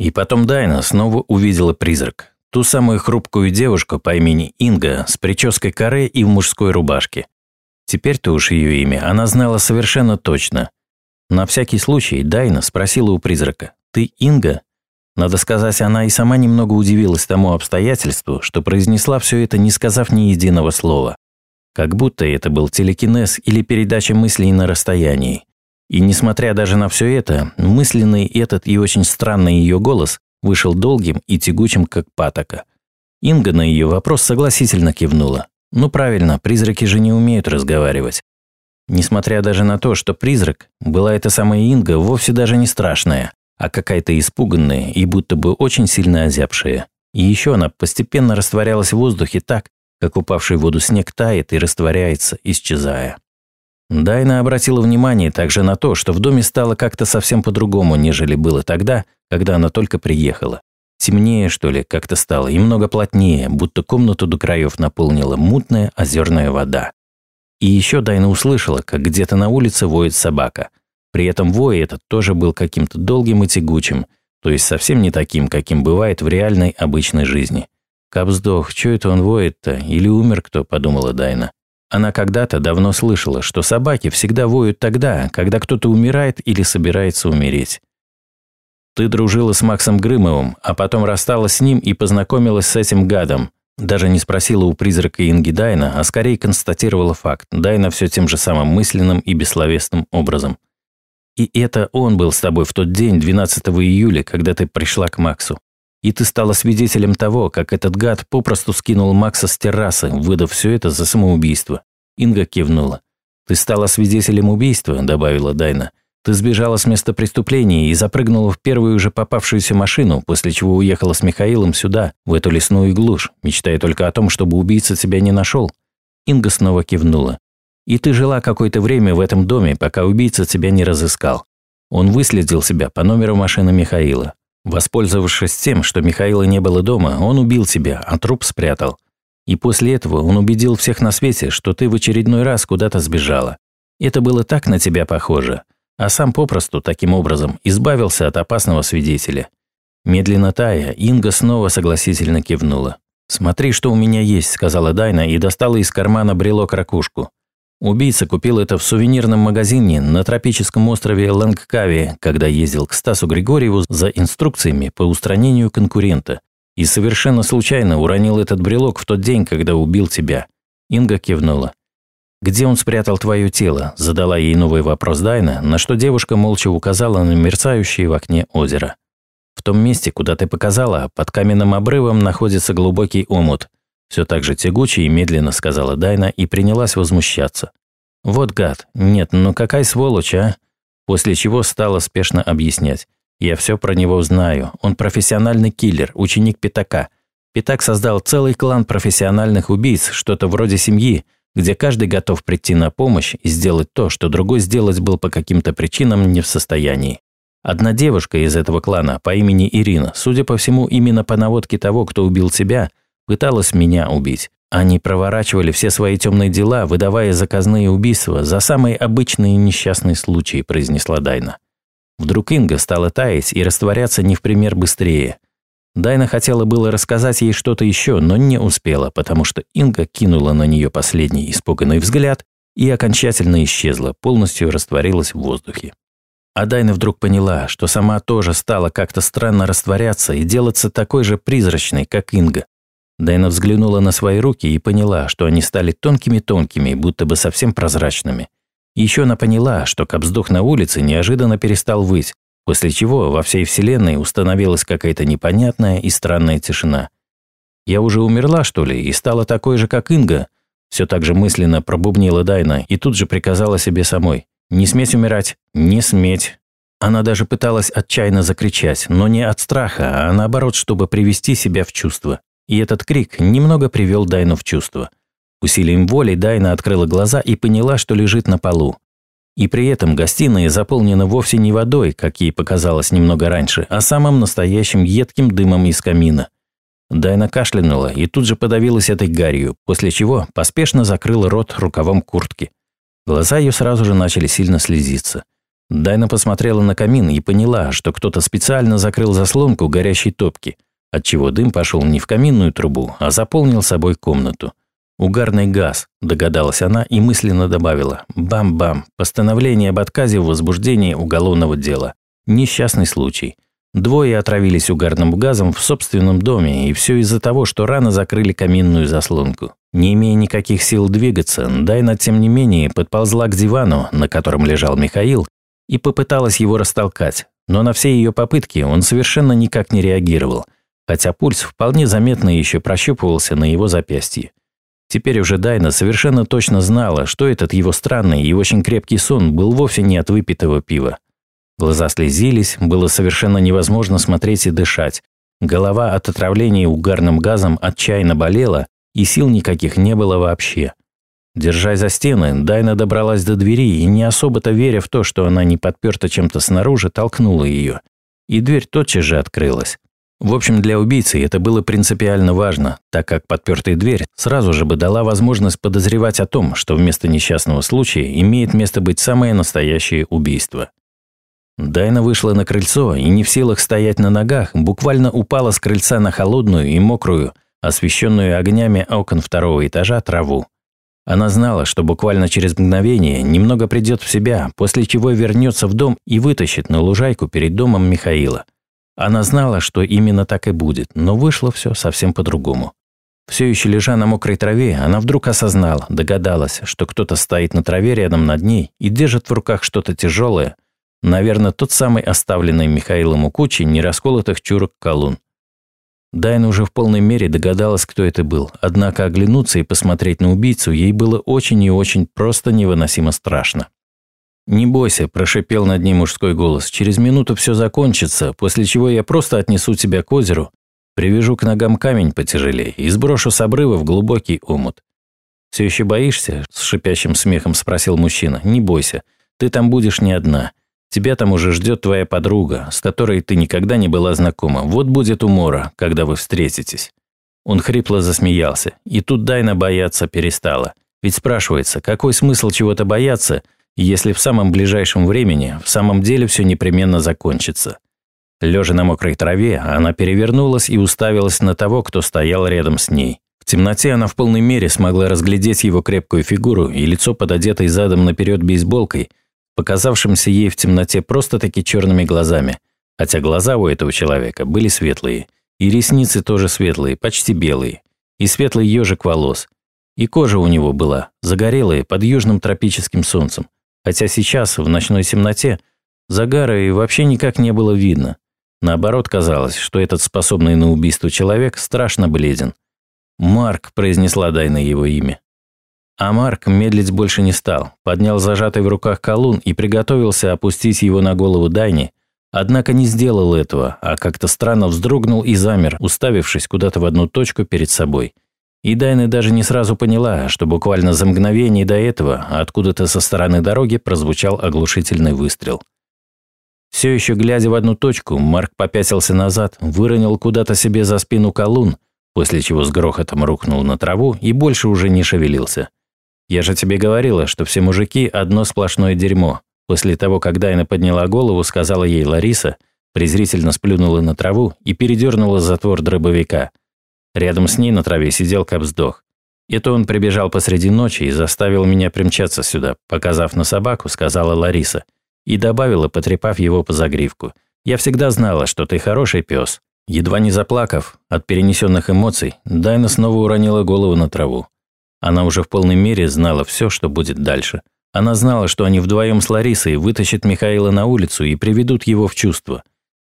И потом Дайна снова увидела призрак. Ту самую хрупкую девушку по имени Инга с прической каре и в мужской рубашке. Теперь-то уж ее имя она знала совершенно точно. На всякий случай Дайна спросила у призрака, «Ты Инга?» Надо сказать, она и сама немного удивилась тому обстоятельству, что произнесла все это, не сказав ни единого слова. Как будто это был телекинез или передача мыслей на расстоянии. И несмотря даже на все это, мысленный этот и очень странный ее голос вышел долгим и тягучим, как патока. Инга на ее вопрос согласительно кивнула. Ну правильно, призраки же не умеют разговаривать. Несмотря даже на то, что призрак, была эта самая Инга вовсе даже не страшная а какая-то испуганная и будто бы очень сильно озябшая. И еще она постепенно растворялась в воздухе так, как упавший в воду снег тает и растворяется, исчезая. Дайна обратила внимание также на то, что в доме стало как-то совсем по-другому, нежели было тогда, когда она только приехала. Темнее, что ли, как-то стало, и много плотнее, будто комнату до краев наполнила мутная озерная вода. И еще Дайна услышала, как где-то на улице воет собака. При этом вой этот тоже был каким-то долгим и тягучим, то есть совсем не таким, каким бывает в реальной обычной жизни. «Капсдох, чё это он воет-то? Или умер кто?» – подумала Дайна. Она когда-то давно слышала, что собаки всегда воют тогда, когда кто-то умирает или собирается умереть. Ты дружила с Максом Грымовым, а потом рассталась с ним и познакомилась с этим гадом. Даже не спросила у призрака Инги Дайна, а скорее констатировала факт. Дайна все тем же самым мысленным и бессловесным образом – и это он был с тобой в тот день, 12 июля, когда ты пришла к Максу. И ты стала свидетелем того, как этот гад попросту скинул Макса с террасы, выдав все это за самоубийство. Инга кивнула. «Ты стала свидетелем убийства», – добавила Дайна. «Ты сбежала с места преступления и запрыгнула в первую же попавшуюся машину, после чего уехала с Михаилом сюда, в эту лесную глушь, мечтая только о том, чтобы убийца тебя не нашел». Инга снова кивнула. И ты жила какое-то время в этом доме, пока убийца тебя не разыскал. Он выследил себя по номеру машины Михаила. Воспользовавшись тем, что Михаила не было дома, он убил тебя, а труп спрятал. И после этого он убедил всех на свете, что ты в очередной раз куда-то сбежала. Это было так на тебя похоже, а сам попросту, таким образом, избавился от опасного свидетеля. Медленно тая, Инга снова согласительно кивнула. «Смотри, что у меня есть», – сказала Дайна и достала из кармана брелок-ракушку. Убийца купил это в сувенирном магазине на тропическом острове Лангкави, когда ездил к Стасу Григорьеву за инструкциями по устранению конкурента. И совершенно случайно уронил этот брелок в тот день, когда убил тебя. Инга кивнула. «Где он спрятал твое тело?» – задала ей новый вопрос Дайна, на что девушка молча указала на мерцающее в окне озеро. «В том месте, куда ты показала, под каменным обрывом находится глубокий омут. Все так же тягуче и медленно сказала Дайна и принялась возмущаться. «Вот гад. Нет, ну какая сволочь, а?» После чего стала спешно объяснять. «Я все про него знаю. Он профессиональный киллер, ученик Пятака. Пятак создал целый клан профессиональных убийц, что-то вроде семьи, где каждый готов прийти на помощь и сделать то, что другой сделать был по каким-то причинам не в состоянии. Одна девушка из этого клана по имени Ирина, судя по всему, именно по наводке того, кто убил тебя, пыталась меня убить. Они проворачивали все свои темные дела, выдавая заказные убийства за самые обычные несчастные случаи, произнесла Дайна. Вдруг Инга стала таять и растворяться не в пример быстрее. Дайна хотела было рассказать ей что-то еще, но не успела, потому что Инга кинула на нее последний испуганный взгляд и окончательно исчезла, полностью растворилась в воздухе. А Дайна вдруг поняла, что сама тоже стала как-то странно растворяться и делаться такой же призрачной, как Инга. Дайна взглянула на свои руки и поняла, что они стали тонкими-тонкими, будто бы совсем прозрачными. Еще она поняла, что капсдух на улице неожиданно перестал выть, после чего во всей вселенной установилась какая-то непонятная и странная тишина. «Я уже умерла, что ли, и стала такой же, как Инга?» Все так же мысленно пробубнила Дайна и тут же приказала себе самой. «Не сметь умирать! Не сметь!» Она даже пыталась отчаянно закричать, но не от страха, а наоборот, чтобы привести себя в чувство. И этот крик немного привел Дайну в чувство. Усилием воли Дайна открыла глаза и поняла, что лежит на полу. И при этом гостиная заполнена вовсе не водой, как ей показалось немного раньше, а самым настоящим едким дымом из камина. Дайна кашлянула и тут же подавилась этой гарью, после чего поспешно закрыла рот рукавом куртки. Глаза ее сразу же начали сильно слезиться. Дайна посмотрела на камин и поняла, что кто-то специально закрыл заслонку горящей топки, отчего дым пошел не в каминную трубу, а заполнил собой комнату. «Угарный газ», – догадалась она и мысленно добавила. «Бам-бам. Постановление об отказе в возбуждении уголовного дела. Несчастный случай. Двое отравились угарным газом в собственном доме, и все из-за того, что рано закрыли каминную заслонку. Не имея никаких сил двигаться, Дайна, тем не менее, подползла к дивану, на котором лежал Михаил, и попыталась его растолкать. Но на все ее попытки он совершенно никак не реагировал, хотя пульс вполне заметно еще прощупывался на его запястье. Теперь уже Дайна совершенно точно знала, что этот его странный и очень крепкий сон был вовсе не от выпитого пива. Глаза слезились, было совершенно невозможно смотреть и дышать. Голова от отравления угарным газом отчаянно болела, и сил никаких не было вообще. Держась за стены, Дайна добралась до двери и, не особо-то веря в то, что она не подперта чем-то снаружи, толкнула ее. И дверь тотчас же открылась. В общем, для убийцы это было принципиально важно, так как подпертая дверь сразу же бы дала возможность подозревать о том, что вместо несчастного случая имеет место быть самое настоящее убийство. Дайна вышла на крыльцо и не в силах стоять на ногах, буквально упала с крыльца на холодную и мокрую, освещенную огнями окон второго этажа, траву. Она знала, что буквально через мгновение немного придет в себя, после чего вернется в дом и вытащит на лужайку перед домом Михаила. Она знала, что именно так и будет, но вышло все совсем по-другому. Все еще лежа на мокрой траве, она вдруг осознала, догадалась, что кто-то стоит на траве рядом над ней и держит в руках что-то тяжелое, Наверное, тот самый оставленный Михаилом у кучи нерасколотых чурок колун. Дайна уже в полной мере догадалась, кто это был, однако оглянуться и посмотреть на убийцу ей было очень и очень просто невыносимо страшно. «Не бойся», – прошипел над ней мужской голос, – «через минуту все закончится, после чего я просто отнесу тебя к озеру, привяжу к ногам камень потяжелее и сброшу с обрыва в глубокий омут». «Все еще боишься?» – с шипящим смехом спросил мужчина. «Не бойся, ты там будешь не одна. Тебя там уже ждет твоя подруга, с которой ты никогда не была знакома. Вот будет умора, когда вы встретитесь». Он хрипло засмеялся, и тут Дайна бояться перестала. Ведь спрашивается, какой смысл чего-то бояться, если в самом ближайшем времени в самом деле все непременно закончится. Лежа на мокрой траве, она перевернулась и уставилась на того, кто стоял рядом с ней. В темноте она в полной мере смогла разглядеть его крепкую фигуру и лицо, пододетое задом наперед бейсболкой, показавшимся ей в темноте просто-таки черными глазами, хотя глаза у этого человека были светлые, и ресницы тоже светлые, почти белые, и светлый ежик волос, и кожа у него была загорелая под южным тропическим солнцем, хотя сейчас, в ночной темноте, загара и вообще никак не было видно. Наоборот, казалось, что этот способный на убийство человек страшно бледен. «Марк», – произнесла Дайна его имя. А Марк медлить больше не стал, поднял зажатый в руках колун и приготовился опустить его на голову Дайни, однако не сделал этого, а как-то странно вздрогнул и замер, уставившись куда-то в одну точку перед собой. И Дайна даже не сразу поняла, что буквально за мгновение до этого откуда-то со стороны дороги прозвучал оглушительный выстрел. Все еще глядя в одну точку, Марк попятился назад, выронил куда-то себе за спину колун, после чего с грохотом рухнул на траву и больше уже не шевелился. Я же тебе говорила, что все мужики – одно сплошное дерьмо. После того, как Дайна подняла голову, сказала ей Лариса, презрительно сплюнула на траву и передернула затвор дробовика. Рядом с ней на траве сидел Капсдох. Это он прибежал посреди ночи и заставил меня примчаться сюда, показав на собаку, сказала Лариса. И добавила, потрепав его по загривку. «Я всегда знала, что ты хороший пес». Едва не заплакав от перенесенных эмоций, Дайна снова уронила голову на траву. Она уже в полной мере знала все, что будет дальше. Она знала, что они вдвоем с Ларисой вытащат Михаила на улицу и приведут его в чувство.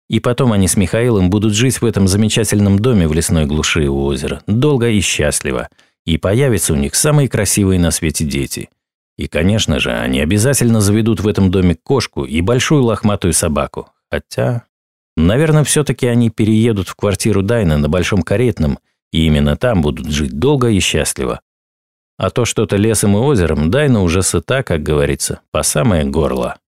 И потом они с Михаилом будут жить в этом замечательном доме в лесной глуши у озера, долго и счастливо. И появятся у них самые красивые на свете дети. И, конечно же, они обязательно заведут в этом доме кошку и большую лохматую собаку. Хотя, наверное, все-таки они переедут в квартиру Дайна на Большом Каретном, и именно там будут жить долго и счастливо. А то что-то лесом и озером Дайна уже сыта, как говорится, по самое горло.